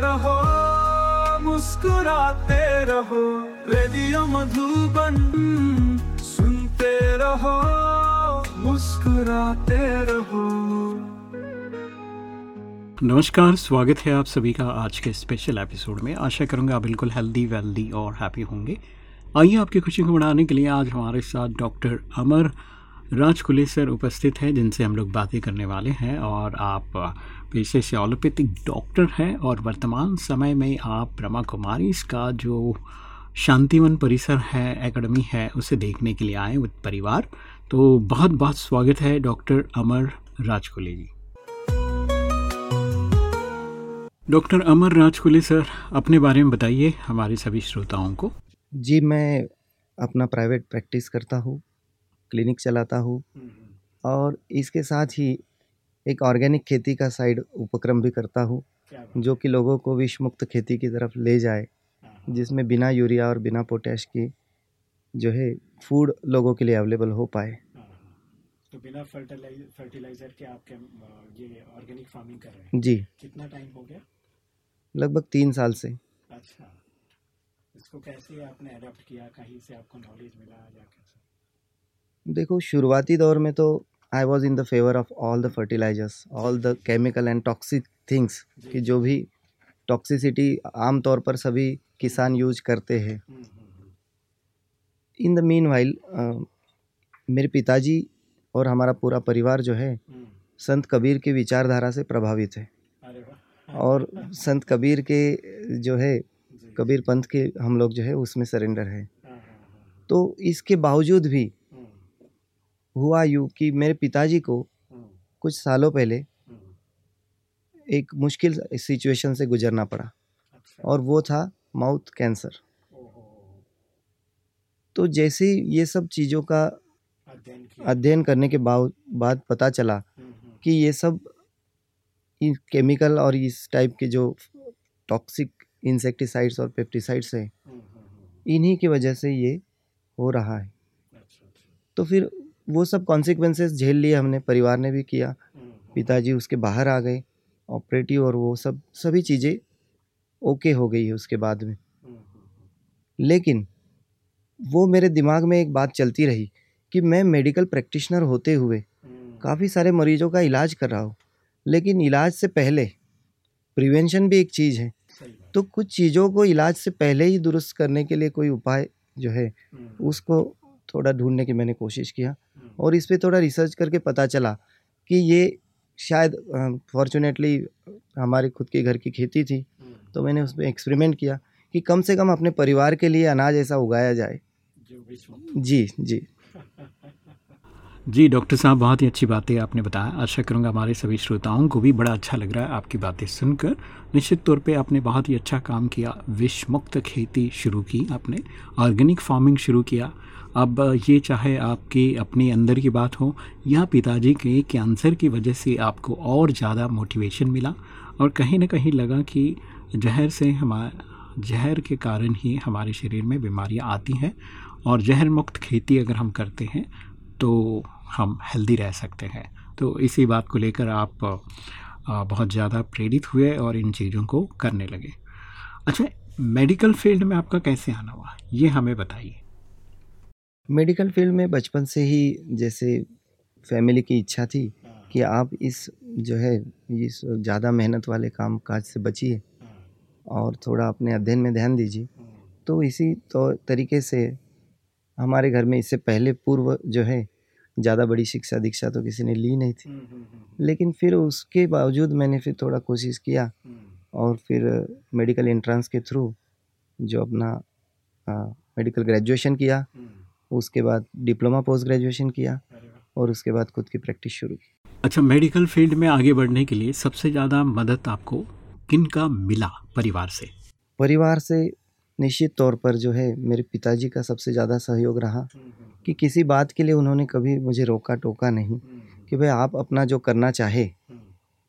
रहो, मुस्कुराते रहो, रेडियो मधुबन सुनते रहो, मुस्कुराते रहो। नमस्कार, स्वागत है आप सभी का आज के स्पेशल एपिसोड में। आशा करूँगा आप बिल्कुल हेल्दी वेल्दी और हैप्पी होंगे। आइए आपकी खुशी को बढ़ाने के लिए आज हमारे साथ डॉक्टर अमर राजकुले सर उपस्थित हैं, जिनसे हम लोग बातें करने वाले हैं और आप पेशे से ऑलोपैथिक डॉक्टर हैं और वर्तमान समय में आप ब्रह्मा कुमारी का जो शांतिवन परिसर है एकेडमी है उसे देखने के लिए आए विद परिवार। तो बहुत बहुत स्वागत है doctor Amar Rajkule ji. Doctor Amar Rajkule sir अपने बारे में बताइए हमारे सभी श्रोताओं को। जी मैं अपना प्राइवेट प्रैक्टिस करता हूँ क्लिनिक चलाता हूँ और इसके साथ ही एक ऑर्गेनिक खेती का साइड उपक्रम भी करता हूँ जो कि लोगों को विष मुक्त खेती की तरफ़ ले जाए जिसमें बिना यूरिया और बिना पोटैश की जो है फ़ूड लोगों के लिए अवेलेबल हो पाए। तो बिना फर्टिलाइज़र के आपके ये ऑर्गेनिक फ़ार्मिंग कर रहे हैं? जी। कितना टाइम हो गया? लगभग तीन साल से। अच्छा। इसको कैसे आपने अडॉप्ट किया? कहीं से आपको नॉलेज मिला या कैसे? देखो शुरुआती दौर में तो I was in the favour of all the fertilizers all the chemical and toxic things कि जो भी टॉक्सिसिटी आमतौर पर सभी किसान यूज़ करते हैं। इन द मीन वाइल मेरे पिताजी और हमारा पूरा परिवार जो है संत कबीर की विचारधारा से प्रभावित है। और संत कबीर के जो है कबीर पंथ के हम लोग जो है उसमें सरेंडर है। तो इसके बावजूद भी हुआ यूँ कि मेरे पिताजी को कुछ सालों पहले एक मुश्किल सिचुएशन से गुजरना पड़ा। और वो था माउथ कैंसर। तो जैसे ही ये सब चीज़ों का अध्ययन अध्ययन करने के बाद बाद पता चला कि ये सब इन केमिकल और इस टाइप के जो टॉक्सिक इंसेक्टिसाइड्स और पेप्टिसाइड्स हैं इन्हीं की वजह से ये हो रहा है। तो फिर वो सब कॉन्सिक्वेंसेस झेल लिए हमने परिवार ने भी किया। पिताजी उसके बाहर आ गए ऑपरेटिव और वो सब सभी चीज़ें ओके हो गई है उसके बाद में। लेकिन वो मेरे दिमाग में एक बात चलती रही कि मैं मेडिकल प्रैक्टिशनर होते हुए काफ़ी सारे मरीजों का इलाज कर रहा हूँ लेकिन इलाज से पहले प्रिवेंशन भी एक चीज़ है। तो कुछ चीज़ों को इलाज से पहले ही दुरुस्त करने के लिए कोई उपाय जो है उसको थोड़ा ढूँढने की मैंने कोशिश किया और इस पर थोड़ा रिसर्च करके पता चला कि ये शायद फॉर्चुनेटली हमारे खुद के घर की खेती थी। तो मैंने उस पर एक्सपेरिमेंट किया कि कम से कम अपने परिवार के लिए अनाज ऐसा उगाया जाए। जी जी जी। डॉक्टर साहब बहुत ही अच्छी बातें आपने बताया। आशा करूँगा हमारे सभी श्रोताओं को भी बड़ा अच्छा लग रहा है आपकी बातें सुनकर। निश्चित तौर पे आपने बहुत ही अच्छा काम किया। विष मुक्त खेती शुरू की आपने। ऑर्गेनिक फ़ार्मिंग शुरू किया। अब ये चाहे आपके अपने अंदर की बात हो या पिताजी के कैंसर की वजह से आपको और ज़्यादा मोटिवेशन मिला और कहीं ना कहीं लगा कि जहर से हमारा जहर के कारण ही हमारे शरीर में बीमारियाँ आती हैं और जहर मुक्त खेती अगर हम करते हैं तो हम हेल्दी रह सकते हैं। तो इसी बात को लेकर आप बहुत ज़्यादा प्रेरित हुए और इन चीज़ों को करने लगे। अच्छा मेडिकल फ़ील्ड में आपका कैसे आना हुआ? ये हमें बताइए। मेडिकल फ़ील्ड में बचपन से ही जैसे फैमिली की इच्छा थी कि आप इस जो है इस ज़्यादा मेहनत वाले काम काज से बचिए और थोड़ा अपने अध्ययन में ध्यान दीजिए। तो इसी तो तरीके से हमारे घर में इससे पहले पूर्व जो है ज़्यादा बड़ी शिक्षा दीक्षा तो किसी ने ली नहीं थी। लेकिन फिर उसके बावजूद मैंने फिर थोड़ा कोशिश किया और फिर मेडिकल एंट्रेंस के थ्रू जो अपना मेडिकल ग्रेजुएशन किया। उसके बाद डिप्लोमा पोस्ट ग्रेजुएशन किया और उसके बाद खुद की प्रैक्टिस शुरू की। अच्छा मेडिकल फ़ील्ड में आगे बढ़ने के लिए सबसे ज़्यादा मदद आपको किन का मिला परिवार से? परिवार से निश्चित तौर पर जो है मेरे पिताजी का सबसे ज़्यादा सहयोग रहा कि किसी बात के लिए उन्होंने कभी मुझे रोका टोका नहीं कि भाई आप अपना जो करना चाहे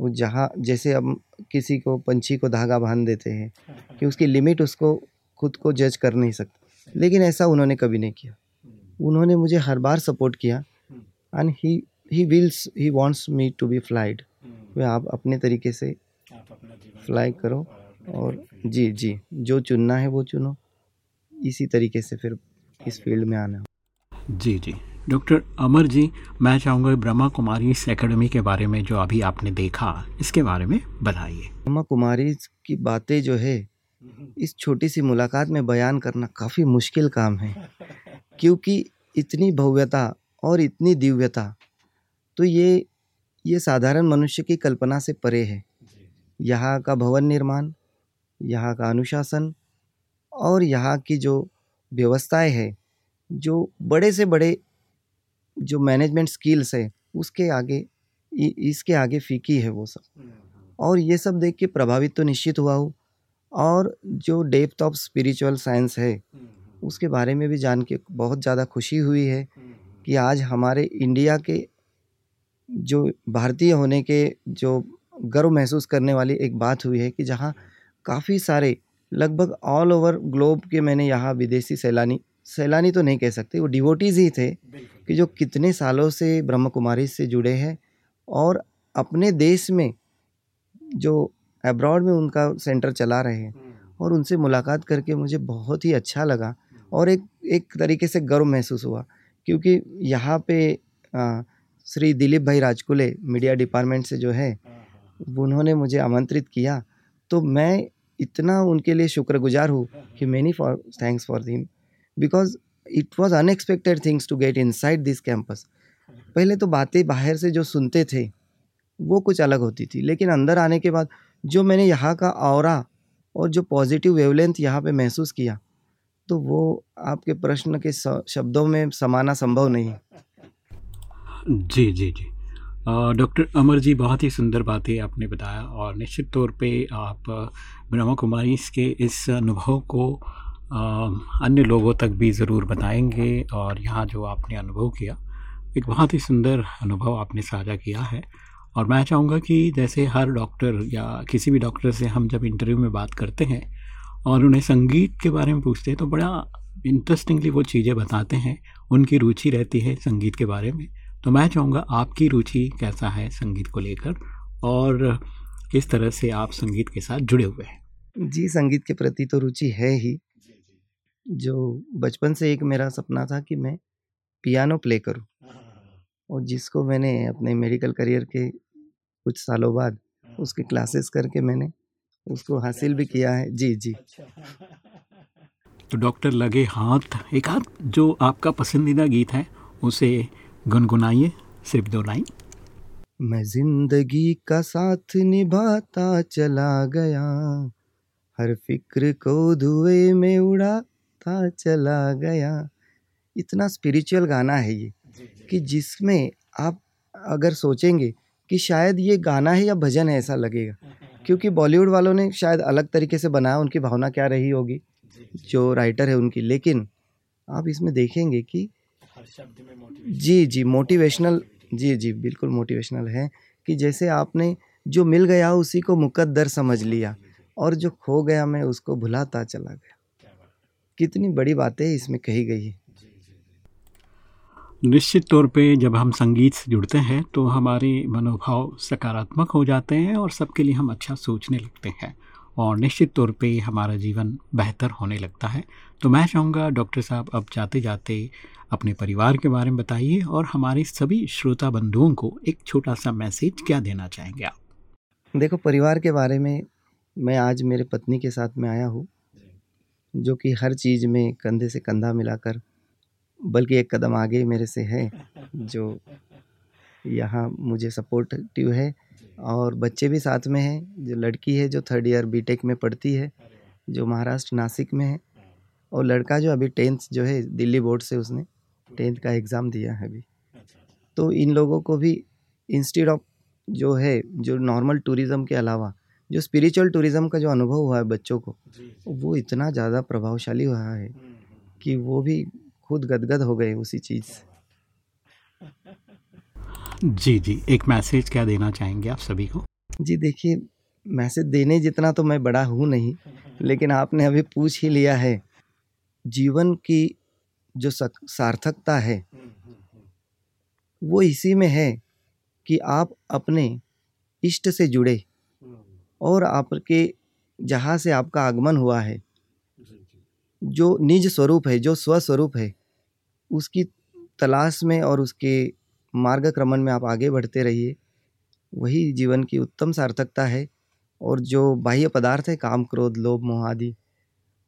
वो जहाँ जैसे हम किसी को पंछी को धागा बाँध देते हैं कि उसकी लिमिट उसको खुद को जज कर नहीं सकता। लेकिन ऐसा उन्होंने कभी नहीं किया। उन्होंने मुझे हर बार सपोर्ट किया। And he he wills he wants me to be flied way आप अपने तरीके से फ्लाई करो और जी जी जो चुनना है वो चुनो। इसी तरीके से फिर इस फ़ील्ड में आना। जी जी। डॉक्टर अमर जी मैं चाहूँगा ब्रह्मा कुमारी इस एकेडमी के बारे में जो अभी आपने देखा इसके बारे में बताइए। ब्रह्मा कुमारी की बातें जो है इस छोटी सी मुलाकात में बयान करना काफ़ी मुश्किल काम है। क्योंकि इतनी भव्यता और इतनी दिव्यता तो ये ये साधारण मनुष्य की कल्पना से परे है। यहाँ का भवन निर्माण, यहाँ का अनुशासन और यहाँ की जो व्यवस्थाएँ है, जो बड़े से बड़े जो मैनेजमेंट स्किल्स है, उसके आगे इसके आगे फीकी है वो सब। और ये सब देख के प्रभावित तो निश्चित हुआ हूँ। और जो डेप्थ ऑफ़ स्पिरिचुअल साइंस है उसके बारे में भी जान के बहुत ज़्यादा खुशी हुई है कि आज हमारे इंडिया के जो भारतीय होने के जो गर्व महसूस करने वाली एक बात हुई है कि जहाँ काफ़ी सारे लगभग ऑल ओवर ग्लोब के मैंने यहाँ विदेशी सैलानी सैलानी तो नहीं कह सकते वो डिवोटीज़ ही थे कि जो कितने सालों से ब्रह्म कुमारी से जुड़े हैं और अपने देश में जो अब्रॉड में उनका सेंटर चला रहे हैं और उनसे मुलाकात करके मुझे बहुत ही अच्छा लगा। और एक एक तरीके से गर्व महसूस हुआ क्योंकि यहाँ पे आ, श्री दिलीप भाई राजकुले मीडिया डिपार्टमेंट से जो है उन्होंने मुझे आमंत्रित किया तो मैं इतना उनके लिए शुक्रगुजार हूँ कि many for thanks for them because it was unexpected things to get inside this campus पहले तो बातें बाहर से जो सुनते थे वो कुछ अलग होती थी लेकिन अंदर आने के बाद जो मैंने यहाँ का और और जो पॉजिटिव वेवलेंथ यहाँ पे महसूस किया तो वो आपके प्रश्न के शब्दों में समाना संभव नहीं है। जी जी जी। डॉक्टर अमर जी, बहुत ही सुंदर बातें आपने बताया और निश्चित तौर पे आप ब्रह्मा कुमारी के इस अनुभव को अन्य लोगों तक भी ज़रूर बताएँगे और यहाँ जो आपने अनुभव किया, एक बहुत ही सुंदर अनुभव आपने साझा किया है। और मैं चाहूँगा कि जैसे हर डॉक्टर या किसी भी डॉक्टर से हम जब इंटरव्यू में बात करते हैं और उन्हें संगीत के बारे में पूछते हैं तो बड़ा इंटरेस्टिंगली वो चीज़ें बताते हैं, उनकी रुचि रहती है संगीत के बारे में। तो मैं चाहूँगा आपकी रुचि कैसा है संगीत को लेकर और किस तरह से आप संगीत के साथ जुड़े हुए हैं? जी, संगीत के प्रति तो रुचि है ही। जो बचपन से एक मेरा सपना था कि मैं पियानो प्ले करूँ और जिसको मैंने अपने मेडिकल करियर के कुछ सालों बाद उसके क्लासेस करके मैंने उसको हासिल भी किया है। जी जी। तो डॉक्टर लगे हाथ। एक हाथ जो आपका पसंदीदा गीत है उसे गुनगुनाइए सिर्फ़ दो लाइन। मैं ज़िंदगी का साथ निभाता चला गया हर फ़िक्र को धुएँ में उड़ाता चला गया। इतना स्पिरिचुअल गाना है ये कि जिसमें आप अगर सोचेंगे कि शायद ये गाना है या भजन है ऐसा लगेगा। क्योंकि बॉलीवुड वालों ने शायद अलग तरीके से बनाया उनकी भावना क्या रही होगी जो राइटर है उनकी। लेकिन आप इसमें देखेंगे कि जी जी मोटिवेशनल जी जी बिल्कुल मोटिवेशनल है कि जैसे आपने जो मिल गया उसी को मुकद्दर समझ लिया और जो खो गया मैं उसको भुलाता चला गया। कितनी बड़ी बातें इसमें कही गई है। निश्चित तौर पे जब हम संगीत से जुड़ते हैं तो हमारे मनोभाव सकारात्मक हो जाते हैं और सबके लिए हम अच्छा सोचने लगते हैं और निश्चित तौर पे हमारा जीवन बेहतर होने लगता है। तो मैं चाहूँगा डॉक्टर साहब, अब जाते जाते अपने परिवार के बारे में बताइए और हमारे सभी श्रोता बंधुओं को एक छोटा सा मैसेज क्या देना चाहेंगे आप? देखो, परिवार के बारे में मैं आज मेरे पत्नी के साथ में आया हूँ, जो कि हर चीज़ में कंधे से कंधा मिलाकर बल्कि एक कदम आगे मेरे से है, जो यहाँ मुझे सपोर्टिव है और बच्चे भी साथ में हैं, जो लड़की है जो थर्ड ईयर बीटेक में पढ़ती है, जो महाराष्ट्र नासिक में है और लड़का जो अभी टेंथ जो है दिल्ली बोर्ड से उसने टेंथ का एग्ज़ाम दिया है अभी। तो इन लोगों को भी इंस्टेड ऑफ़ जो है, जो नॉर्मल टूरिज़्म के अलावा, जो स्पिरिचुअल टूरिज़्म का जो अनुभव हुआ है बच्चों को, वो इतना ज़्यादा प्रभावशाली हुआ है कि वो भी खुद गदगद हो गए उसी चीज़ से। जी जी एक मैसेज क्या देना चाहेंगे आप सभी को? जी देखिए मैसेज देने जितना तो मैं बड़ा हूँ नहीं लेकिन आपने अभी पूछ ही लिया है। जीवन की जो सार्थकता है वो इसी में है कि आप अपने इष्ट से जुड़े और आपके जहाँ से आपका आगमन हुआ है जो निज स्वरूप है, जो स्वस्वरूप है, उसकी तलाश में और उसके मार्ग क्रमण में आप आगे बढ़ते रहिए। वही जीवन की उत्तम सार्थकता है और जो बाह्य पदार्थ है, काम, क्रोध, लोभ, मोह आदि,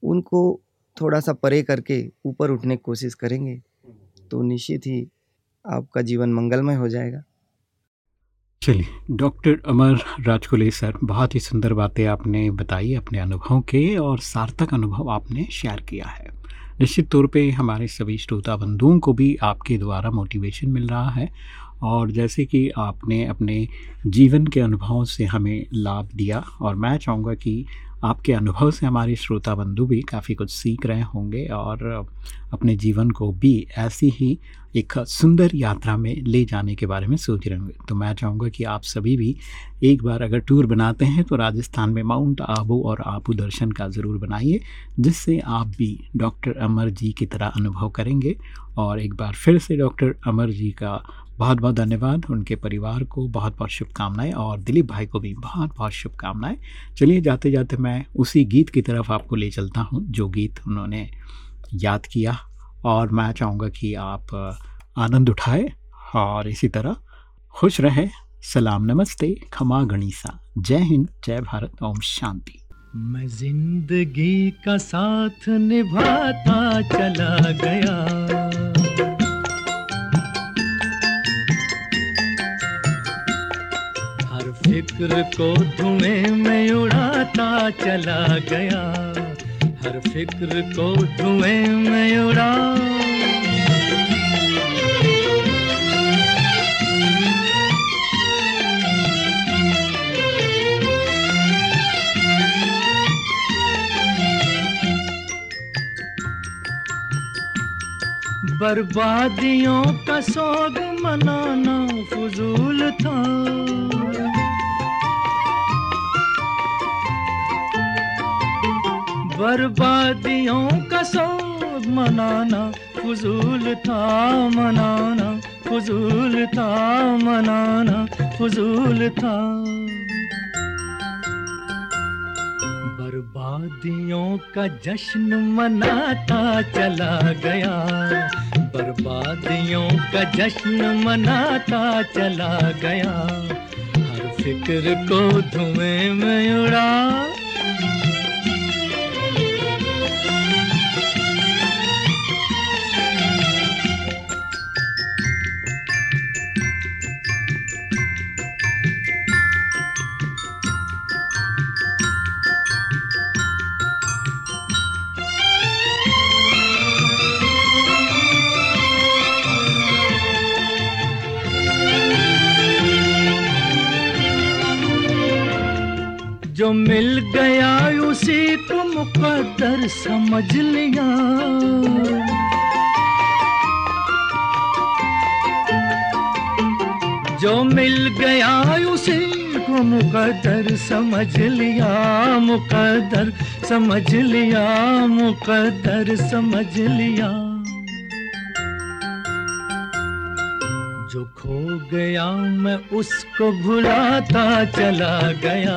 उनको थोड़ा सा परे करके ऊपर उठने की कोशिश करेंगे तो निश्चित ही आपका जीवन मंगलमय हो जाएगा। चलिए, डॉक्टर अमर राजकुले सर, बहुत ही सुंदर बातें आपने बताई अपने अनुभव के और सार्थक अनुभव आपने शेयर किया है। निश्चित तौर पे हमारे सभी श्रोता बंधुओं को भी आपके द्वारा मोटिवेशन मिल रहा है और जैसे कि आपने अपने जीवन के अनुभवों से हमें लाभ दिया और मैं चाहूँगा कि आपके अनुभव से हमारे श्रोता बंधु भी काफ़ी कुछ सीख रहे होंगे और अपने जीवन को भी ऐसी ही एक सुंदर यात्रा में ले जाने के बारे में सोच रहे होंगे। तो मैं चाहूँगा कि आप सभी भी एक बार अगर टूर बनाते हैं तो राजस्थान में माउंट आबू और आबू दर्शन का ज़रूर बनाइए, जिससे आप भी डॉक्टर अमर जी की तरह अनुभव करेंगे और एक बार फिर से डॉक्टर अमर जी का बहुत बहुत धन्यवाद उनके परिवार को बहुत बहुत शुभकामनाएँ और दिलीप भाई को भी बहुत बहुत शुभकामनाएँ। चलिए जाते जाते मैं उसी गीत की तरफ़ आपको ले चलता हूँ, जो गीत उन्होंने याद किया और मैं चाहूँगा कि आप आनंद उठाए और इसी तरह खुश रहे। सलाम, नमस्ते, खमा गणिसा। जय हिंद, जय भारत, ओम शांति। मैं ज़िंदगी का साथ निभाता चला गया। फ़िक्र को धुएँ में उड़ाता चला गया। हर फ़िक्र को धुएँ में उड़ा। बर्बादियों का सोग मनाना फजूल था। बर्बादियों का सोग मनाना, फजूल था मनाना, फजूल था मनाना, फजूल था। बर्बादियों का जश्न मनाता चला गया, बर्बादियों का जश्न मनाता चला गया। हर फ़िक्र को धुएँ में उड़ा जो मिल गया उसी को मुकद्दर समझ लिया। जो मिल गया उसी को मुकद्दर समझ लिया मुकद्दर समझ लिया मुकद्दर समझ लिया। जो खो गया मैं उसको भुलाता चला गया।